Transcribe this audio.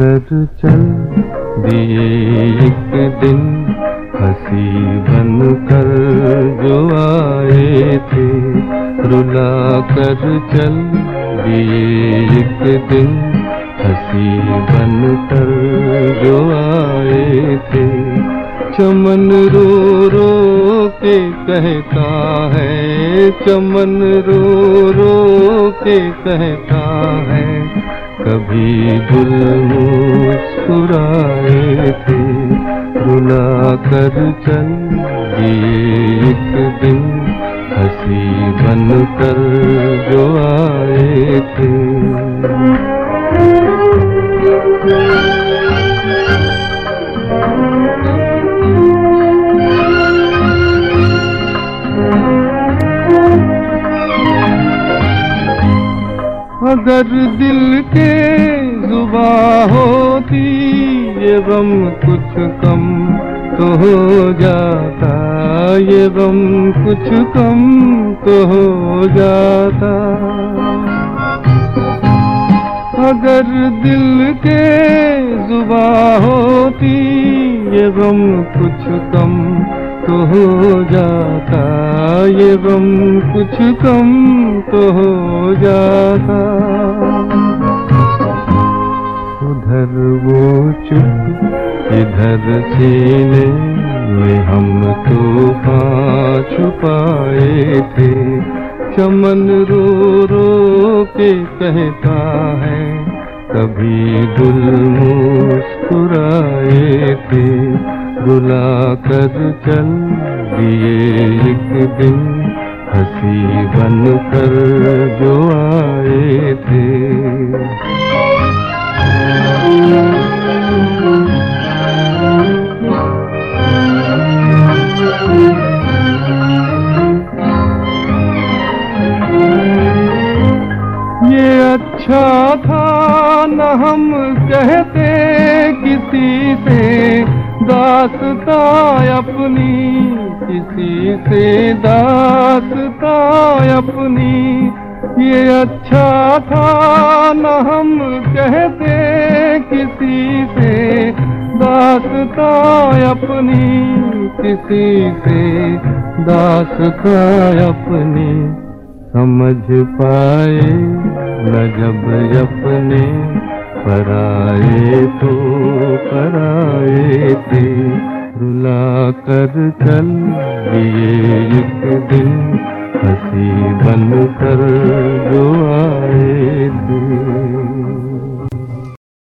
कर चल दिए एक दिन हसी बन कर जो आए थे। रुला कर चल दिए एक दिन। हसी बन कर जो आए थे। चमन रो रो के कहता है। चमन रो रो के कहता है। कभी गुल मुस्कुराए थे। रुला कर चल एक दिन। हँसी बन कर जो आए थे। अगर दिल के जुबा होती, ये गम कुछ कम तो हो जाता। ये गम कुछ कम तो हो जाता। अगर दिल के जुबा होती ये गम कुछ कम तो हो जाता। ये गम कुछ कम तो हो जाता। उधर वो चुप, इधर सीने में हम तूफ़ान छुपाए थे। चमन रो रो के कहता है, कभी गुल मुस्कुराए थे। रुला कर चल दिए एक दिन, हँसी बन कर जो आए हम कहते किसी से, दासता अपनी, किसी से दासता अपनी। ये अच्छा था न हम कहते किसी से, दासता अपनी, किसी से दासता अपनी। समझ पाए न जब अपने पराए तो पराए थे रुला कर चल दिए एक दिन हसी बन कर जो